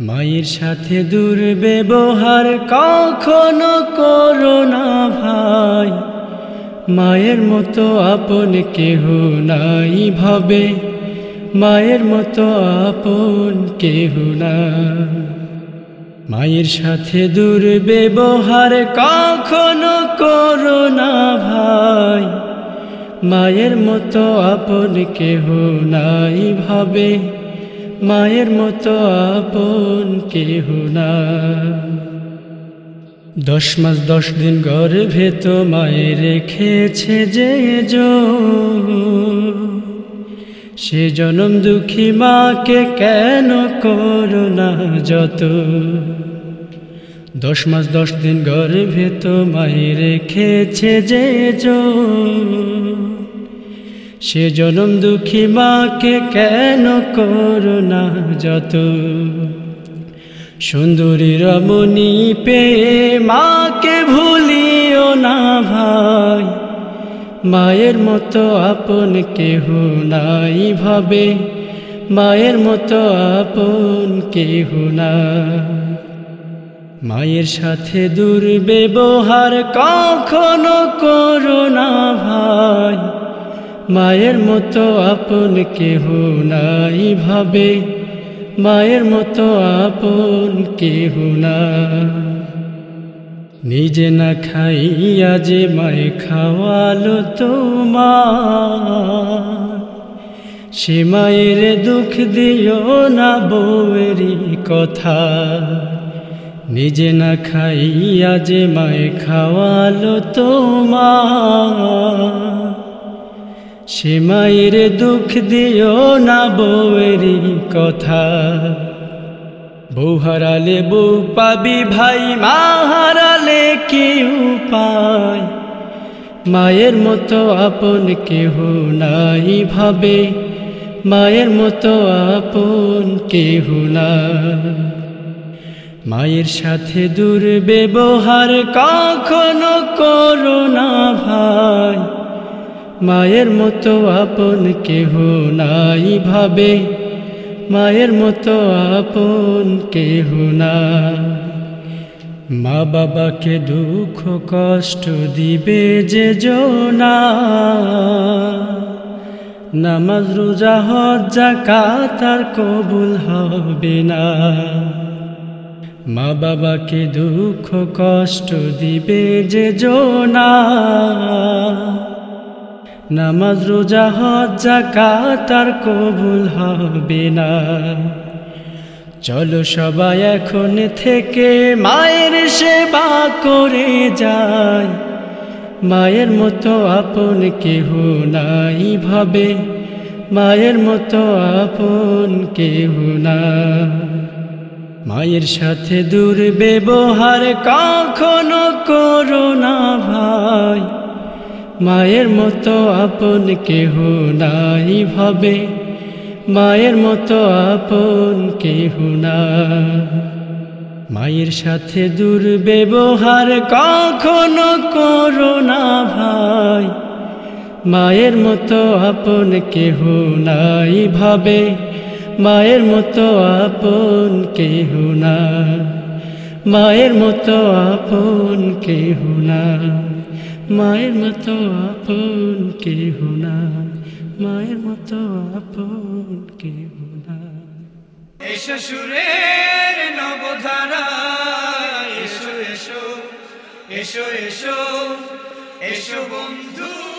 মায়ের সাথে দুর্ব্যবহার কখনো করো না ভাই। মায়ের মতো আপন কেহ নাই ভাবে। মায়ের মতো আপন কেহ না। মায়ের সাথে দুর্ব্যবহার কখনো করো না ভাই। মায়ের মতো আপন কেহ নাই ভাবে। মায়ের মতো আপন কেহ না। দশ মাস দশ দিন গর্ভে তো মায়ের রেখেছে যে সে জনম দুঃখী মাকে কেন করো না যত। দশ মাস দশ দিন গর্ভে তো মায়ের রেখেছে যে সে জনম দুঃখী মাকে কেন করো না যত? সুন্দরী রমণী পেয়ে মাকে ভুলিও না ভাই। মায়ের মতো আপন কেহ নাই ভাবে। মায়ের মতো আপন কেহ না। মায়ের সাথে দুর্ব্যবহার কখনো করো না ভাই। মায়ের মতো আপন কেহ নাই ভাবে। মায়ের মতো আপন কেহ না। নিজে না খাইয়া যে মায়ে খাওয়ালো তোমার, সে মায়ের দুঃখ দিও না বউয়েরই কথা। নিজে না খাইয়া যে মায়ে খাওয়ালো তোমার সে মায়ের দুঃখ দিও না বউয়েরই কথা। বউ হারালে বউ পাবি ভাই, মা হারালে কি উপায় মায়ের মতো আপন কেহ নাই ভাবে, মায়ের মতো আপন কেহ না। মায়ের সাথে দুর্ব্যবহার কখনো করো না মায়ের মতো আপন কেহ নাই ভাবে। মায়ের মতো আপন কেহ না মা বাবাকে দুঃখ কষ্ট দিবে যে জোনা। নামাজ, রোজা হজ্জা কাতার কবুল হবে না। মা বাবাকে দুঃখ কষ্ট দিবে যে জোনা। নামাজ, রোজা, হজ হজ্জা কাতার কবুল হবে না। চলো সবাই এখন থেকে মায়ের সেবা করে যায় মায়ের মতো আপন কেহ নাই ভাবে। মায়ের মতো আপন কেহ না। মায়ের সাথে দুর্ব্যবহার কখনো করো না ভাই। মায়ের মতো আপন কেহ নাই ভাবে। মায়ের মতো আপন কেহ না। মায়ের সাথে দুর্ব্যবহার কখনো করো না ভাই। মায়ের মতো আপন কেহ নাই ভাবে। মায়ের মতো আপন কেহ না। মায়ের মতো আপন কেহ না। মায়ের মতো আপন কেহ না, মায়ের মতো আপন কেহ না। এসো সুরের নবধারা, এসো এসো এসো এসো এসো বন্ধু।